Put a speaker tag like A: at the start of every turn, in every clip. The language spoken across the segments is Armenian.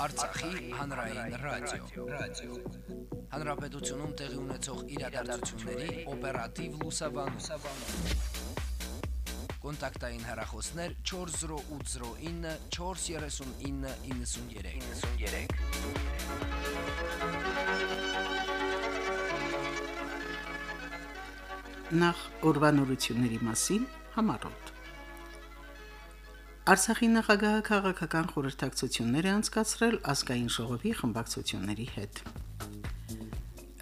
A: Արցախի հանրային ռադիո, ռադիո։ Հանրապետությունում տեղի ունեցող իրադարձությունների օպերատիվ լուսաբանում։ Կոնտակտային հեռախոսներ 40809 43993։ 93
B: Նախ ուրբանորությունների մասին համառոտ։ Արցախի նախագահը քաղաքական խորհրդակցություններ է անցկացրել ազգային ժողովի խմբակցությունների հետ։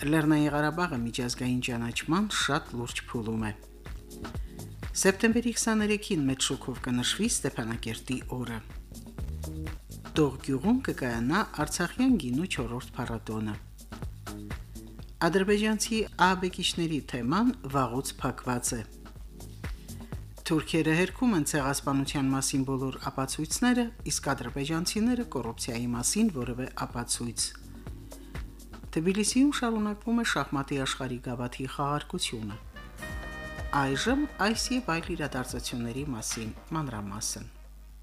B: Լեռնային Ղարաբաղը միջազգային ճանաչման շատ լուրջ փուլում է։ Սեպտեմբերի 23-ին մեծ շոկով կնշվի Ստեփանակերտի օրը։ Տողգյուղում կկայանա Արցախյան գինու 4-րդ փառատոնը։ Ադրբեջանցի աբեկիչների թեման վաղուց փակված է։ Թուրքերը հերքում են ցեղասպանության մասին բոլոր ապացույցները, իսկ ադրբեջանցիները կոռուպցիայի մասին որևէ ապացույց։ Թբիլիսիում շարունակվում է շախմատի աշխարհի գավաթի խաղարկությունը։ Այժմ այս եւ այլ իրադարձությունների մասին մանրամասն։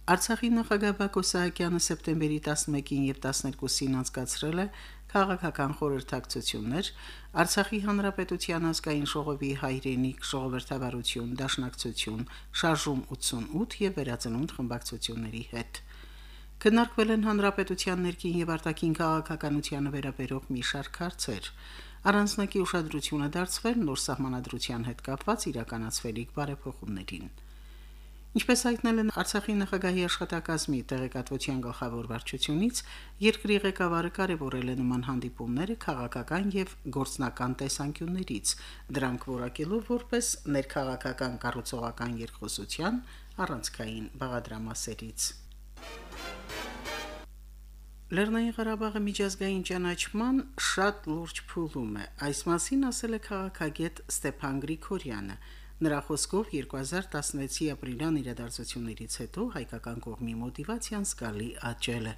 B: Արցախի նախագահ Բակո Սահակյանը սեպտեմբերի 11-ին եւ 12-ին անցկացրել է քաղաքական խորհրդակցություններ Արցախի հանրապետության ազգային ժողովի հայրենիք ժողովրդավարություն, դաշնակցություն, շարժում 88 եւ վերածնունդ խմբակցությունների հետ։ Քննարկվել են հանրապետության ներքին եւ արտաքին քաղաքականությանը վերաբերող մի շարք հարցեր։ Առանձնակի ուշադրությունը դարձվել նոր սահմանադրության հետ կապված իրականացվելիք բարեփոխումներին։ Ինչպես հայտնել են Արցախի նախագահի աշխատակազմի տեղեկատվության գլխավոր վարչությունից, երկրի ղեկավարը կարևորել է նման հանդիպումները քաղաքական եւ գործնական տեսանկյուններից, դրանք որակելով որպես ներքաղաքական կառուցողական երկխոսության առանցքային բաղադրամասերից։ Լեռնային Ղարաբաղը միջազգային ճանաչման շատ լուրջ փուլում է։ Այս մասին ասել է քաղաքագետ Ստեփան Գրիգորյանը։ Նրա խոսքով 2016-ի ապրիլյան իրադարձություններից հետո հայկական կողմի մոտիվացիան զգալի աճել է։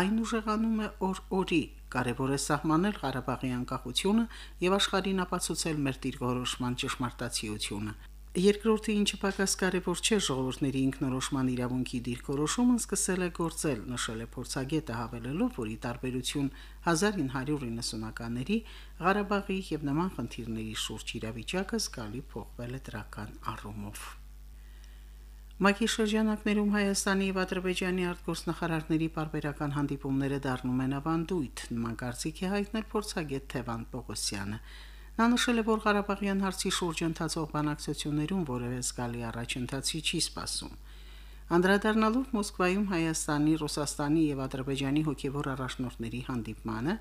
B: Այն ուժեղանում է օր-օրի, կարևոր է սահմանել Ղարաբաղի անկախությունը եւ աշխարհին ապացուցել մեր դիրքորոշման ճշմարտացիությունը։ Երկրորդը ինչը պակաս կարևոր չէ ժողովուրդների ինքնորոշման իրավունքի դիրքորոշումը սկսել է գործել, նշել է փորձագետը հավելելով, որ ի տարբերություն 1990-ականների Ղարաբաղի եւ նման խնդիրների շուրջ իրավիճակը զգալի փոխվել է դրական առումով։ Մակի շրջանակներում Հայաստանի եւ Ադրբեջանի արտգործնախարարների բարբերական հանդիպումները դառնում են ավանդույթ, նման կարծիք է հայտնել փորձագետ Թևան Պողոսյանը։ Նա նշել է, որ Ղարաբաղյան հարցի շուրջ ընթացող բանակցություններում որևէ զգալի առաջընթացի չի սպասում։ Անդրադառնալով Մոսկվայում Հայաստանի, Ռուսաստանի եւ Ադրբեջանի հոգեվոր առաջնորդների հանդիպմանը,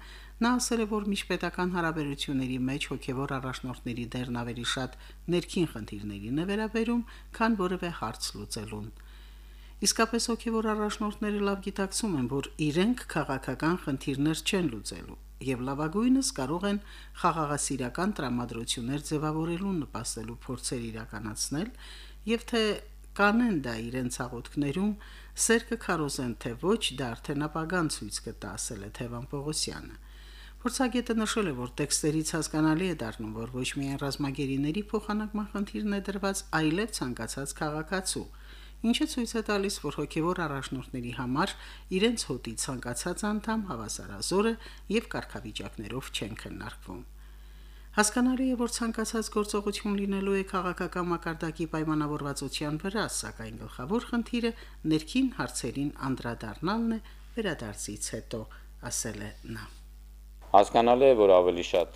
B: նա ասել է, որ միջպետական հարաբերությունների մեջ հոգեվոր առաջնորդների դերն ավելի շատ ներքին խնդիրներին է վերաբերում, քան որևէ հարց լուծելուն։ Իսկապես հոգեվոր առաջնորդները լավ գիտակցում են, որ իրենք քաղաքական խնդիրներ չեն լուծելու եւ լավագույնս կարող են խաղաղասիրական տրամադրություններ ձևավորելուն նպաստելու փորձեր իրականացնել եւ թե կանեն դա իրենց աղոթքներում սեր կքարոզեն թե ոչ դա արդեն ապագան ցույց կտա ասել է Թևան Պողոսյանը Փորձագետը նշել է, որ տեքստերից հասկանալի է դառնում, որ ոչ միայն ռազմագերիների փոխանակման խնդիրն է դրված, այլև ցանկացած քաղաքացու ինչը ցույց է տալիս, որ հոգևոր առաջնորդների համար իրենց հոտի ցանկացած անդամ հավասարազոր է եւ կարգավիճակներով չեն քննարկվում։ Հասկանալի է, որ ցանկացած գործողություն լինելու է քաղաքական մակարդակի պայմանավորվածության վրա, սակայն գլխավոր խնդիրը ներքին հարցերին անդրադառնալն է վերադարձից հետո, ասել է նա.
C: Հասկանալի է, որ ավելի շատ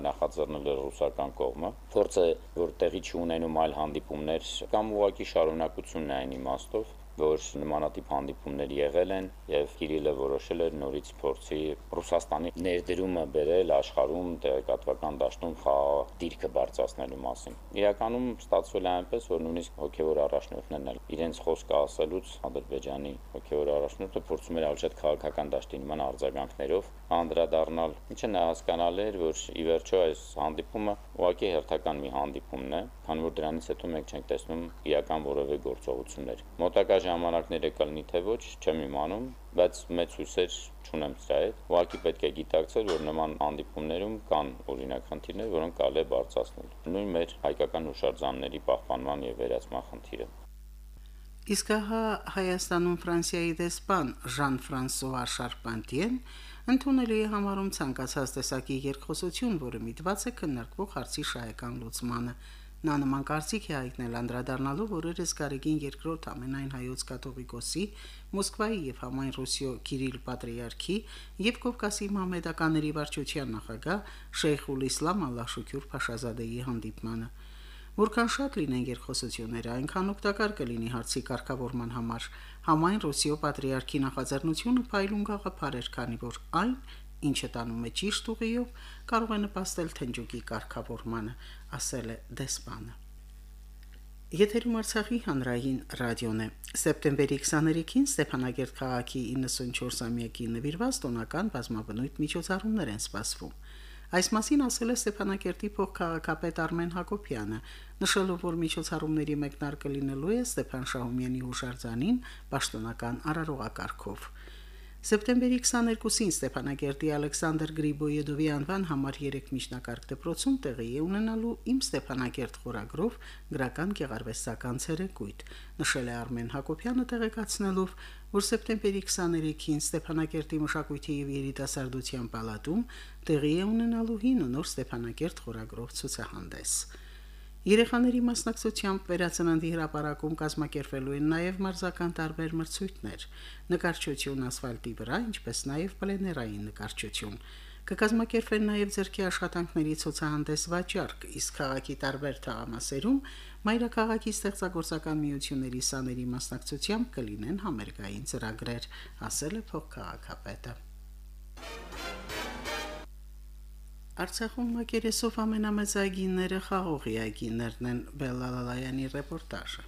C: նախաձեռնել է ռուսական կողմը, փորձ է, որ տեղի չունենում այլ հանդիպումներ կամ ուղակի շարունակությունն այն իմաստով, որ նմանատիպ հանդիպումներ եղել են եւ Կիրիլը որոշել էր նորից փորձի Ռուսաստանի ներդրումը բերել աշխարհում տեղեկատվական դաշտում խաղ դիրքը բարձրացնելու մասին։ Իրականում ստացվել է այնպես, որ նույնիսկ հոգեվոր առաջնորդներն էլ իրենց խոսքը ասելուց Ադրբեջանի հոգեվոր առաջնորդը փորձում էր շատ քաղաքական դաշտի նման արձագանքներով անդրադառնալ, ինչը նա հասկանալ էր, որ ի վերջո այս հանդիպումը ուղղակի հերթական մի հանդիպումն է, քանի որ դրանից հետո մենք չենք տեսնում իրական որևէ գործողություններ։ Մոտակա ժամանակները կլինի թե ոչ, չեմ իմանում, բայց մեծ հույսեր չունեմ սրա հետ։ Ուղղակի պետք է գիտակցել, որ նման հանդիպումներում կան օրինակ խնդիրներ, որոնք կարելի է բարձրացնել։ Նույն մեր հայկական հուշարձանների պահպանման եւ վերացման խնդիրը։
B: Իսկ հա Հայաստանում Ֆրանսիայի դեսպան Ժան-Ֆրանսուଆ Շարպանտիեն ընդունելի է համարում ցանկացած տեսակի երկխոսություն, որը միտված է քննարկվող հարցի շահեկան լուծմանը։ Նա նման կարծիք է հայտնել անդրադառնալու որերս Գարեգին երկրորդ ամենայն հայոց կաթողիկոսի Մոսկվայի եւ համայն Ռուսիո Կիրիլ Պատրիարքի եւ Կովկասի մամեդականների վարչության նախագահ Շեյխուլ Իսլամ Ալլաշուքյուր Փաշազադեի հանդիպմանը։ Որքան շատ լինեն երկխոսությունները, այնքան օգտակար կլինի հարցի կարգավորման համար։ Համայն Ռուսիո Պատրիարքի նախաձեռնությունը փայլուն գաղափար էր, քանի որ այն, ինչը տանում է ճիշտ ուղիով, կարող է նպաստել թնջուկի կարգավորմանը, ասել է դեսպանը։ Եթերում Արցախի հանրային ռադիոն է։ Սեպտեմբերի 23-ին Ստեփանագերտ քաղաքի 94-ամյակի նվիրված տոնական բազմաբնույթ միջոցառումներ են սպասվում։ Այս մասին ասել է Ստեփանակերտի փոխքաղաքապետ Արմեն Հակոբյանը, նշելով, որ միջոցառումների մեկնարկը լինելու է Ստեփան Շահումյանի հուշարձանին պաշտոնական արարողակարգով։ Սեպտեմբերի 22-ին Ստեփանագերտի Ալեքսանդր Գրիբոյեդովի անվան համար 3 միջնակարգ դպրոցում տեղի է ունենալու Իմ Ստեփանագերտ խորագրով գրական գեղարվեստական ցերեկույթ, նշել է Արմեն Հակոբյանը տեղեկացնելով, որ սեպտեմբերի 23-ին Ստեփանագերտի մշակույթի եւ երիտասարդության պալատում տեղի է ունենալու հին ու նոր Ստեփանագերտ խորագրով ցուցահանդես։ Երեխաների մասնակցությամբ վերացննդի հրապարակում կազմակերպվելու են նաև մարզական տարբեր մրցույթներ՝ նկարչություն ասֆալտի վրա, ինչպես նաև պլեներային նկարչություն։ Կկազմակերպվեն նաև ձերքի աշխատանքների ցուցահանդես վաճառք, իսկ քաղաքի տարբեր թաղամասերում մայրաքաղաքի ստեղծագործական միությունների սաների մասնակցությամբ կլինեն համերգային ծրագրեր, ասել է փոխքաղաքապետը։ Արցախում մակերեսով ամենամեծ այգիները խաղողի այգիներն են Բելալալայանի ռեպորտաժը։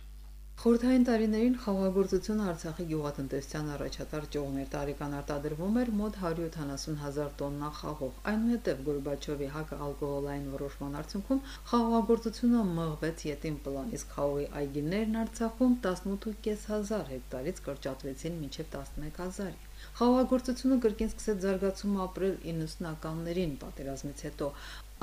D: Խորհրդային տարիներին խաղաղագործությունը Արցախի գյուղատնտեսության առաջատար ճյուղներ տարեկան արտադրվում էր մոտ 170.000 տոննա խաղող։ Այնուհետև Գորբաչովի հակաալկոհոլային որոշման արդյունքում խաղաղագործությունը մղվեց յետին պլան, իսկ խաղողի այգիներն Արցախում 18.500 հեկտարից կրճատվեցին մինչև 11000-ի։ Խաղաղագործությունը կրկին սկսեց զարգացումը ապրել 90-ականներին պատերազմից հետո։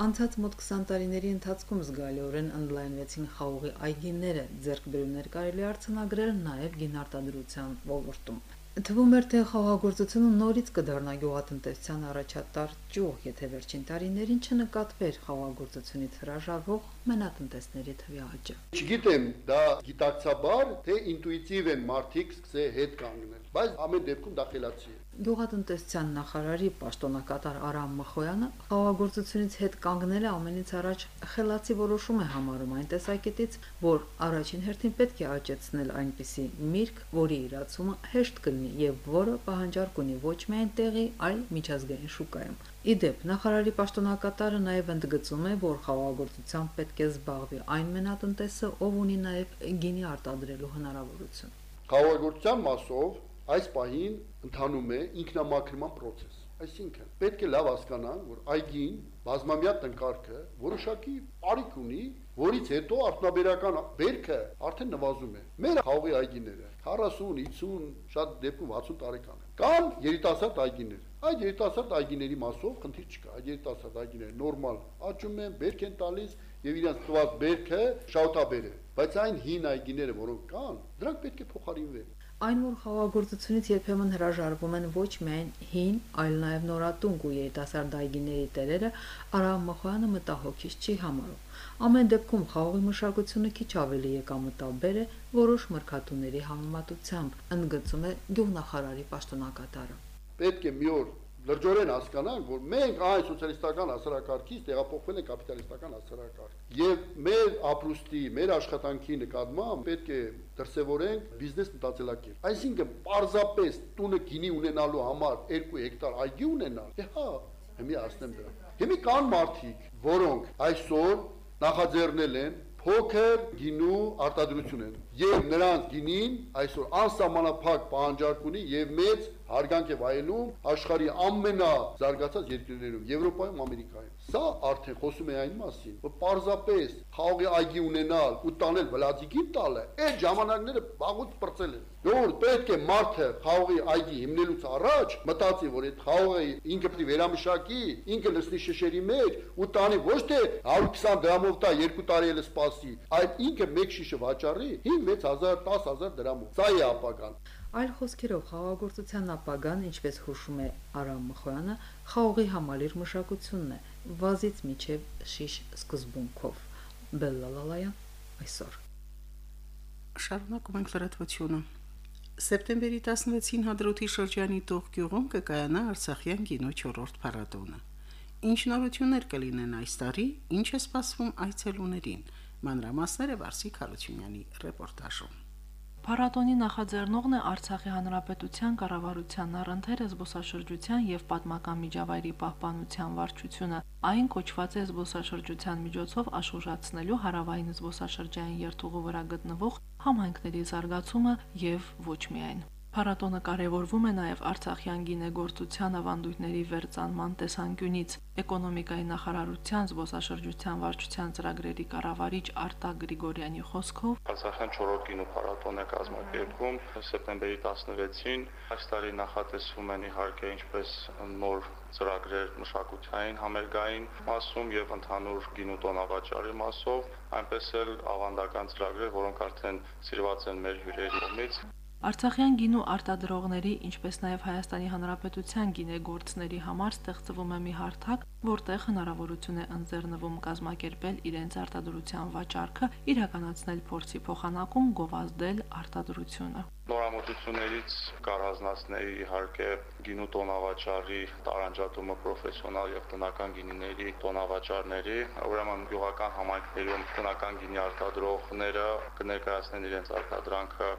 D: Անցած մոտ 20 տարիների ընթացքում զգալիորեն ընդլայնվեցին խաղողի այգիները, ձեռքբերումներ կարելի արձանագրել նաև գինարտադրության ոլորտում։ Թվում էր, թե խաղաղագործությունը նորից կդառնա գյուղատնտեսության առաջատար ճյուղ, եթե վերջին տարիներին չնկատվեր խաղաղագործությունից հրաժարվող մենատնտեսների թվի աճը։
E: Չգիտեմ, դա գիտակցաբար, թե ինտուիտիվ են մարդիկ սկսել հետ կանգնել, բայց ամեն դեպքում դա խելացի է։
D: Գյուղատնտեսության նախարարի պաշտոնակատար Արամ Մխոյանը խաղաղագործությունից հետ կանգնելը ամենից առաջ խելացի որոշում է համարում այն տեսակետից, որ առաջին հերթին պետք է աճեցնել այնպիսի միրգ, որի իրացումը հեշտ կլինի եւ որը պահանջարկ ունի ոչ միայն տեղի, այլ միջազգային շուկայում։ Իդեպ նախարարի պաշտոնակատարը նաև ընդգծում է, որ խաղաղագործությամբ պետք է զբաղվի այն մենատնտեսը, ով ունի նաև գինի արտադրելու հնարավորություն։
E: Խաղաղագործության մասով այս պահին ընթանում է ինքնամաքրման process։ Այսինքն պետք է լավ հասկանանք, որ այգին բազմամյա տնկարկը որոշակի արիք ունի, որից հետո արտոնաբերական բերքը արդեն նվազում է։ Մեր խաղի այգիները 40, 50, շատ դեպքում 60 տարեկան են։ Կան երիտասարդ այգիներ։ Այդ երիտասարդ այգիների մասով խնդիր չկա։ Այդ երիտասարդ այգիները նորմալ աճում են, բերք են տալիս եւ իրենց տված բերքը շահութաբեր է։ Բայց այն հին այգիները, որոնք կան, դրանք պետք է փոխարինվեն։
D: Այն, որ խաղաղագործությունից երբեմն հրաժարվում են ոչ միայն հին, այլ նաև նորատունկ ու երիտասարդ այգիների տերերը, Արամ Մխոյանը մտահոգիչ չի համարում։ Ամեն դեպքում խաղողի մշակությունը քիչ ավելի եկամտաբեր է որոշ մրգատուների համեմատությամբ, ընդգծում է գյուղնախարարի պաշտոնակատարը։
E: Պետք է մի օր լրջորեն հասկանանք, որ մենք այն սոցիալիստական հասարակարգից տեղափոխվել ենք կապիտալիստական հասարակարգ։ Եվ մեր ապրուստի, մեր աշխատանքի նկատմամբ պետք է դրսևորենք բիզնես մտածելակերպ։ Այսինքն, պարզապես տունը գինի ունենալու համար 2 հեկտար այգի ունենալ, դե հա, հիմի ասնեմ դրա։ Հիմի կան մարդիկ, որոնք այսօր նախաձեռնել են փոքր գինու արտադրություն են եւ նրանց գինին այսօր անսահմանափակ պահանջարկ ունի եւ մեծ հարգանք է վայելում աշխարհի ամենազարգացած երկրներում, Եվրոպայում, Ամերիկայում։ Սա արդեն խոսում է այն մասին, որ պարզապես խաղի այգի ունենալ ու տանել վլադիկին տալը, այդ ժամանակները բաղուց բրծել են։ Որ պետք է մարդը խաղի այգի հիմնելուց առաջ մտածի, որ այդ խաղը ինքը պետք է վերամշակի, ինքը լցնի շշերի մեջ ու տանի ոչ թե 120 դրամով տա 2 տարի էլ սպասի, այլ ինքը մեկ շիշը վաճառի, 5 5000, 10000 դրամով։ Սա է ապագան։
D: Այլ խոսքերով խաղաղագործության ապագան, ինչպես հուշում է Արամ Մխոյանը, խաղողի համալիր մշակությունն է, վազից միջև շիշ սկզբունքով։ Բելլալալայան այսօր։
B: Շարունակում ենք լրատվությունը։ Սեպտեմբերի 16-ին Հադրութի շրջանի Տող գյուղում կկայանա Արցախյան գինու 4-րդ փառատոնը։ Ինչ նորություններ կլինեն այս տարի, ինչ է սպասվում այցելուներին։ Մանրամասները Վարսիկ Հարությունյանի ռեպորտաժում։
F: Փառատոնի նախաձեռնողն է Արցախի Հանրապետության կառավարության առընթերը զբոսաշրջության եւ պատմական միջավայրի պահպանության վարչությունը։ Այն կոչված է զբոսաշրջության միջոցով աշխուժացնելու հարավային զբոսաշրջային երթուղու վրա գտնվող համայնքների զարգացումը եւ ոչ միայն։ Փառատոնը կարևորվում է նաև Արցախյան գինեգործության ավանդույթների վերծանման տեսանկյունից։ Էկոնոմիկայի նախարարության զբոսաշրջության վարչության ծրագրերի կառավարիչ Արտակ Գրիգորյանի խոսքով
G: Արցախյան 4-րդ գինու փառատոն է կազմակերպվում սեպտեմբերի 16-ին։ Այս տարի նախատեսվում են իհարկե ինչպես նոր ծրագրեր մշակութային համերգային մասում եւ ընդհանուր գինու տոնավաճառի մասով, այնպես էլ ավանդական ծրագրեր, որոնք արդեն սիրված են մեր հյուրերի կողմից։
F: Արցախյան գինու արտադրողների, ինչպես նաև Հայաստանի Հանրապետության գինեգործների համար ստեղծվում է մի հարթակ, որտեղ հնարավորություն է ընձեռնվում կազմակերպել իրենց արտադրության վաճառքը, իրականացնել փորձի փոխանակում, գովազդել արտադրությունը
G: նորամուծություններից կառանձնացնել իհարկե գինու տոնավաճառի տարանջատումը պրոֆեսիոնալ եւ տնական գինիների տոնավաճառների, ուրեմն գյուղական համայնքներում տնական գինի արտադրողները կներկայացնեն իրենց արտադրանքը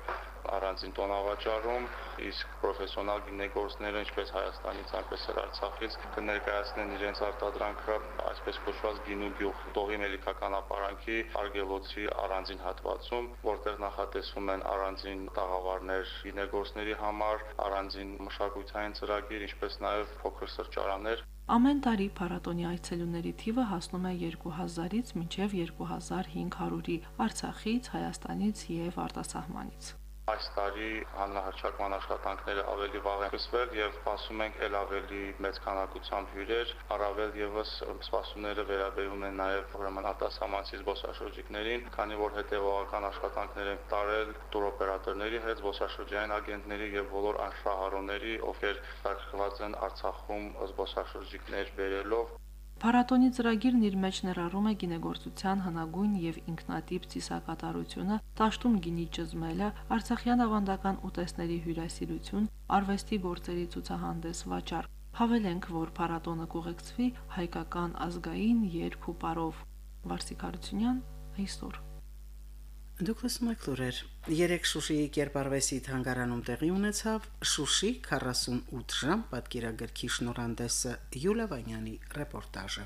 G: առանձին տոնավաճառում, իսկ պրոֆեսիոնալ գինեգործները ինչպես Հայաստանից, այնպես էլ Արցախից կներկայացնեն իրենց արտադրանքը այսպես կոչված գինու գյուղ տողի մելիքական ապարանքի արգելոցի առանձին հատվածում, որտեղ նախատեսվում են առանձին տաղավարներ գինեգործների համար, առանձին մշակութային ծրագիր, ինչպես նաև փոքր սրճարաններ
F: Ամեն տարի փառատոնի այցելուների թիվը հասնում է 2000-ից մինչև 2500-ի Արցախից, Հայաստանից եւ արտասահմանից։
G: Այս տարի հանրահրճակման աշխատանքները ավելի վաղ են սկսվել եւ սպասում ենք ել ավելի մեծ քանակությամբ հյուրեր, առավել եւս սպասումները վերաբերում են նաեւ ուրեմն արտասահմանցի զբոսաշրջիկներին, քանի որ հետեւողական աշխատանքներ են տարել տուրօպերատորների հետ, զբոսաշրջային ագենտների եւ բոլոր աշխարհարոների, ովքեր սարքված են Արցախում զբոսաշրջիկներ բերելով
F: Փառատոնի ծրագիրն իր մեջ ներառում է գինեգործության հնագույն եւ ինքնատիպ ծիսակատարությունը, տաշտում գինի ճզմելը, Արցախյան ավանդական ուտեստների հյուրասիրություն, արվեստի գործերի ցուցահանդես վաճառ։ Հավելենք, որ փառատոնը կուղեկցվի հայկական ազգային երգ ու պարով։ Վարսիկ Հարությունյան այսօր
B: Դուք լսում եք լուրեր։ Երեք Շուշիի Կերպարվեսի թանգարանում տեղի ունեցավ Շուշի 48 ժամ պատկերագրքի շնորհանդեսը Յուլիա Վանյանի ռեպորտաժը։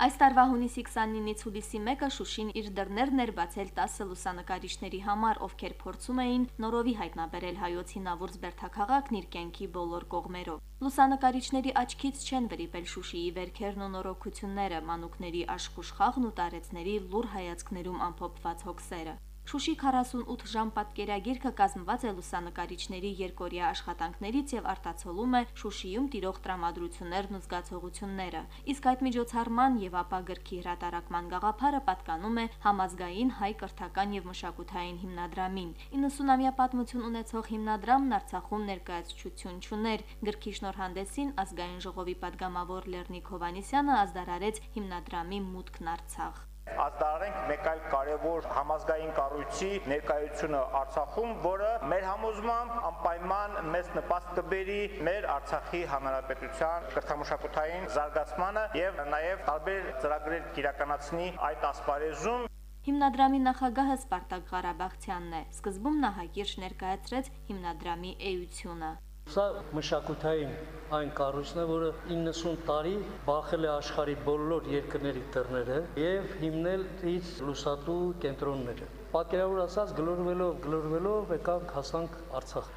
H: Այս տարվա հունիսի 29-ից հուլիսի 1-ը Շուշին իր դռներն էր բացել 10 լուսանկարիչների համար, ովքեր փորձում էին նորովի հայտնաբերել հայոց հինավուրց Բերթաքաղաքն իր կյանքի բոլոր կողմերով։ Լուսանկարիչների աչքից չեն վրիպել Շուշիի վերքերն ու նորոգությունները, մանուկների աշխուժ խաղն ու տարեցների լուր հայացքներում ամփոփված հոգսերը։ Շուշի 48 ժամ պատկերագիրքը կազմված է լուսանկարիչների երկորյա աշխատանքներից եւ արտացոլում է Շուշիում տիրող տրամադրություններն ու զգացողությունները։ Իսկ այդ միջոցառման եւ ապագրքի հրատարակման գաղափարը պատկանում է համազգային հայ կրթական եւ մշակութային հիմնադրամին։ 90-ամյա պատմություն ունեցող հիմնադրամն Արցախում ներկայացություն չուներ։ Գրքի շնորհանդեսին ազգային ժողովի падգամավոր Լեռնիկ Հովանիսյանը ազդարարեց հիմնադրամի մուտքն Արցախ
I: ազդարարենք մեկ այլ կարևոր համազգային կառույցի ներկայությունը Արցախում, որը մեր համոզմամբ անպայման մեծ նպաստ կբերի մեր Արցախի հանրապետության կրթամշակութային զարգացմանը եւ նաեւ տարբեր ծրագրեր կիրականացնի այդ ասպարեզում
H: Հիմնադրամի նախագահը Սպարտակ Ղարաբաղցյանն է։ Սկզբում նա հայկիրճ ներկայացրեց հիմնադրամի էությունը։
J: Սա մշակութային այն կառույցն է, որը 90 տարի բախել է աշխարի բոլոր երկրների դռները եւ հիմնել իր լուսատու կենտրոնները։ Պատկերավոր ասած, գլորվելով, գլորվելով եկանք հասանք Արցախ։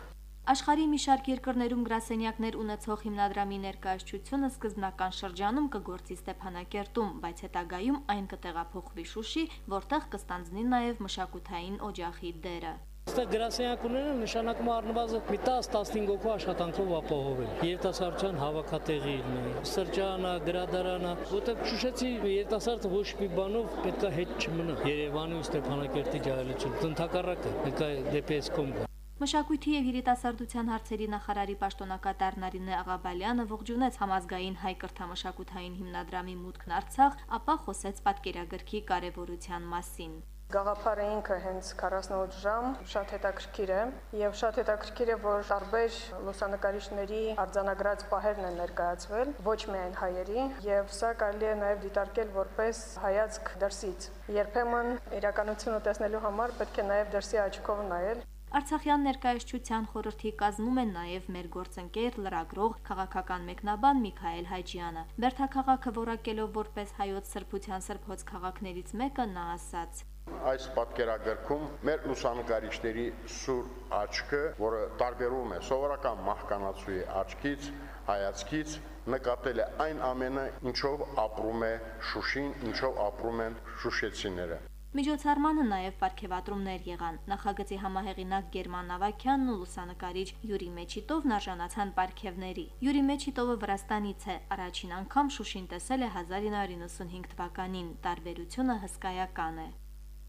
H: Աշխարհի մի շարք երկրներում գրասենյակներ ունեցող հիմնադրամի ներկայացությունը սկզբնական շրջանում կգործի Ստեփանակերտում, բայց հետագայում այն կտեղափոխվի Շուշի, որտեղ կստանձնի նաև մշակութային օջախի դերը։
J: Այստեղ գրասենյակները նշանակում առնվազն մի 10-15 հոգու աշխատանքով ապահովել։ Երիտասարդության հավաքատեղի լինի, սրճարանը, գրադարանը, որտեղ Շուշեցի երիտասարդը ոչ մի բանով պետքա հետ չմնա։ Երևանի ու Ստեփանակերտի ջահելություն։ Տնտակառակը պետքա դեպի այս կողմ գա։
H: Մշակույթի եւ երիտասարդության հարցերի նախարարի պաշտոնակատար Նարինե Աղաբալյանը ողջունեց համազգային հայ կրթամշակութային հիմնադրամի մուտքն Արցախ, ապա խոսեց պատկերագրքի կարևորության մասին։
K: Գաղափարը ինքը հենց 48 ժամ շատ հետաքրքիր է եւ շատ հետաքրքիր է որ տարբեր լուսանկարիչների արձանագրած պահերն են ներկայացվել ոչ միայն հայերի եւ սա կարելի է նաեւ դիտարկել որպես հայացք դրսից երբեմն իրականությունը տեսնելու համար պետք է նաեւ դրսի աչքով նայել
H: Արցախյան ներկայացչության խորհրդի կազմում են նաև մեր գործընկեր լրագրող քաղաքական մեկնաբան Միքայել Հայջյանը։ Բերթաքաղաքը որակելով որպես հայոց սրբության սրբոց քաղաքներից մեկը նա ասաց.
L: Այս պատկերագրքում մեր լուսանկարիչների սուր աչքը, որը տարբերում է սովորական մահկանացուի աչքից, հայացքից, նկատել է այն ամենը, ինչով ապրում է Շուշին, ինչով ապրում են շուշեցիները։
H: Միջոցառմանը նաև ապարքեվատրումներ եղան։ Նախագծի համահեղինակ Գերման Նավակյանն ու լուսանկարիչ Յուրի Մեչիտովն արժանացան ապարքևների։ Յուրի Մեչիտովը Վրաստանից է, առաջին անգամ Շուշին տեսել է 1995 թվականին։ Տարբերությունը հսկայական է։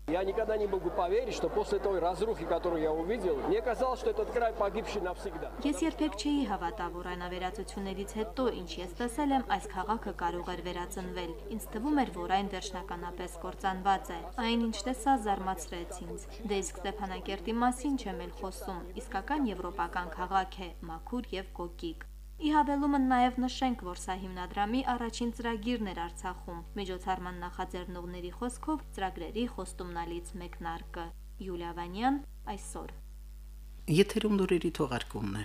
M: Я никогда не могу поверить, что после той разрухи, которую я увидел, мне казалось, что этот край погибший навсегда.
H: Ես երբեք չէի հավատա, որ այն ավերածություններից հետո, ինչ ես տեսել եմ, այս քաղաքը կարող էր վերածնվել։ Ինձ թվում էր, որ այն վերջնականապես կործանված է։ Այն ինչ տեսա զարմացրեց ինձ։ Դե իսկ Ստեփանակերտի մասին չեմ էլ խոսում։ Իսկական եվրոպական քաղաք է, մաքուր եւ կոկիկ։ Ի հավելումը նաև նշենք, որ սա հիմնադրամի առաջին ծրագիրն էր Արցախում։ Միջոցառման նախաձեռնողների խոսքով ծրագրերի խոստումնալից մեկնարկը։ Յուլիա Վանյան այսօր։
B: Եթերում լուրերի թողարկումն է։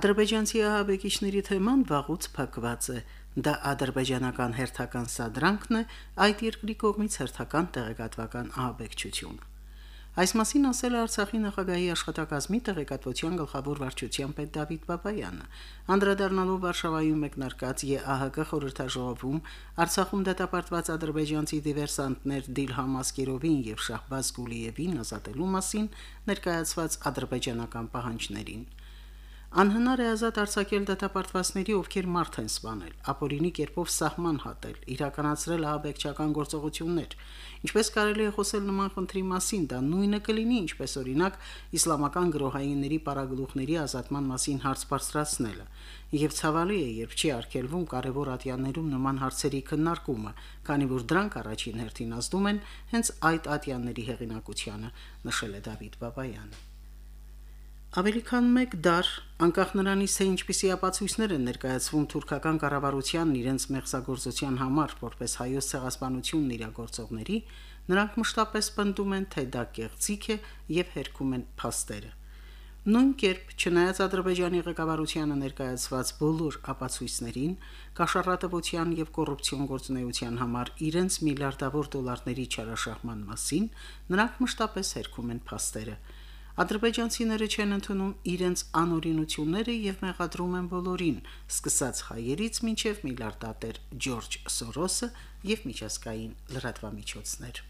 B: Ադրբեջանցի ահաբեկիչների թեման վաղուց փակված է։ Դա ադրբեջանական հերթական սադրանքն է այդ երկրի կողմից հերթական տեղեկատվական ահաբեկչություն։ Այս մասին ասել է Արցախի նախագահի աշխատակազմի տեղեկատվության գլխավոր վարչության պետ Դավիթ Բաբայանը։ Անդրադառնալով Վարշավայում մեկնարկած ԵԱՀԿ խորհրդաժողովում Արցախում դատապարտված ադրբեջանցի դիվերսանտներ Դիլհամ Ասկերովին եւ Շահբազ Գուլիևին ազատելու մասին ներկայացված ադրբեջանական պահանջներին։ Անհնար է ազատ արձակել դատապարտվածների, ովքեր մարդ են սպանել, ապօրինի կերպով սահման հատել, իրականացրել ահաբեկչական գործողություններ։ Ինչպես կարելի է խոսել նման խնդրի մասին, դա նույնը կլինի, ինչպես օրինակ իսլամական գրոհայինների պարագլուխների ազատման մասին հարց բարձրացնելը։ Եվ ցավալի է, երբ չի արգելվում կարևոր ատյաններում նման հարցերի քննարկումը, քանի որ դրանք առաջին հերթին ազդում են հենց այդ ատյանների հեղինակությանը, նշել է Դավիթ Բաբայանը։ Ավելի քան 1 դար, անկախ նրանից թե ինչպիսի ապացույցներ են ներկայացվում թուրքական կառավարությանն իրենց մեղսագործության համար, որպես հայոց ցեղասպանությունն իրագործողների, նրանք մշտապես պնդում են, թե դա կեղծիք է եւ հերքում են փաստերը։ Նույն կերպ, չնայած Ադրբեջանի ղեկավարությանը ներկայացված բոլոր ապացույցներին, կաշառատվության եւ կոռուպցիոն գործունեության համար իրենց միլիարդավոր դոլարների չարաշահման մասին, նրանք մշտապես հերքում են փաստերը։ Ադրբեջանցիները չեն ընդունում իրենց անօրինությունները եւ մեղադրում են բոլորին, սկսած հայերից մինչև միլիարդատեր Ջորջ Սորոսը եւ միջազգային լրատվամիջոցներ։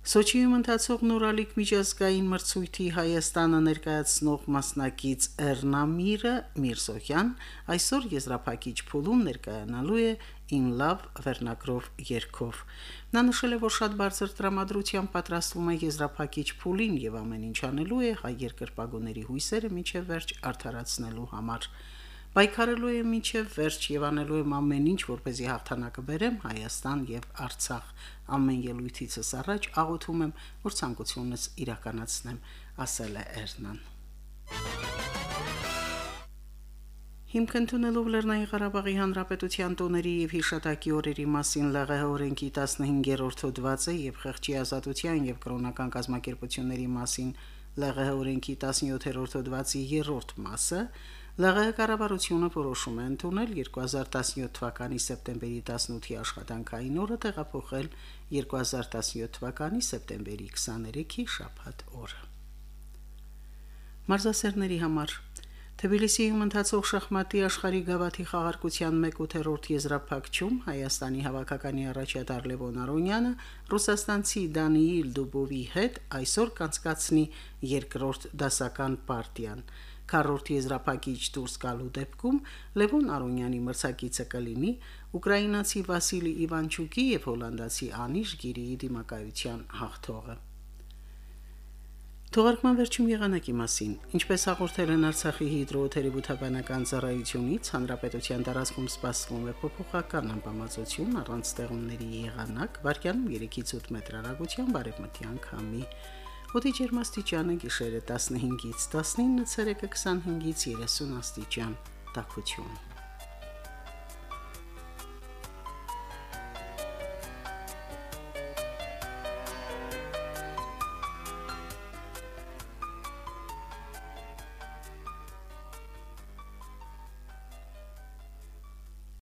B: Սոչիում ընթացող նորալիք միջազգային մրցույթի Հայաստանը ներկայացնող մասնակից Էրնամիրը Միրզոյան այսօր եզրափակիչ փուլում ներկայանալու է In Love վերնագրով երկով։ Նա նշել է, որ շատ բարձր տրամադրությամբ պատրաստվում է եզրափակիչ փուլին եւ ամեն ինչ անելու է հայ երկրպագուների հույսերը միջև վերջ արդարացնելու համար։ Պայքարելու եմ մինչև վերջ եւ անելու եմ ամեն ինչ, որ เป զի հաղթանակը բերեմ Հայաստան եւ Արցախ։ Ամեն ելույթիցս առաջ աղոթում եմ, որ ցանկությունս իրականացնեմ, ասել է Էրնան։ Հիմք ընդունելով Լեռնային Ղարաբաղի Հանրապետության տոների եւ հիշատակի օրերի մասին ԼՂՀ օրենքի 15-րդ հոդվածը եւ խեղճի ազատության եւ կրոնական կազմակերպությունների մասին ԼՂՀ օրենքի 17-րդ հոդվածի 3-րդ մասը ԼՂՀ կառավարությունը որոշում է ընդունել 2017 թվականի սեպտեմբերի 18-ի աշխատանքային օրը տեղափոխել 2017 թվականի սեպտեմբերի 23-ի շաբաթ օրը։ Մարզասերների համար. Թբիլիսիում ընթացող շախմատի աշխարհի գավաթի խաղարկության 1/8 եզրափակչում Հայաստանի հավաքականի առաջատար Լևոն Արոնյանը ռուսաստանցի Դանիիլ Դուբովի հետ այսօր կանցկացնի երկրորդ դասական պարտիան։ Քառորդ եզրափակիչ դուրս գալու դեպքում Լևոն Արոնյանի մրցակիցը կլինի ուկրաինացի Վասիլի Իվանչուկի եւ հոլանդացի Անիշ Գիրիի դիմակայության հաղթողը։ Թողարկման վերջում եղանակի մասին։ Ինչպես հաղորդել են Արցախի հիդրոթերապևտաբանական ծառայությունից, հանրապետության տարածքում սպասվում է փոփոխական անբավարարություն առանց ստեղումների եղանակ, վարկյանում 3-ից 8 մետր հեռագությամբ բարևմտյան քամի։ Օդի ջերմաստիճանը գիշերը 15-ից 19, ցերեկը 25-ից 30 աստիճան։ Տաքություն։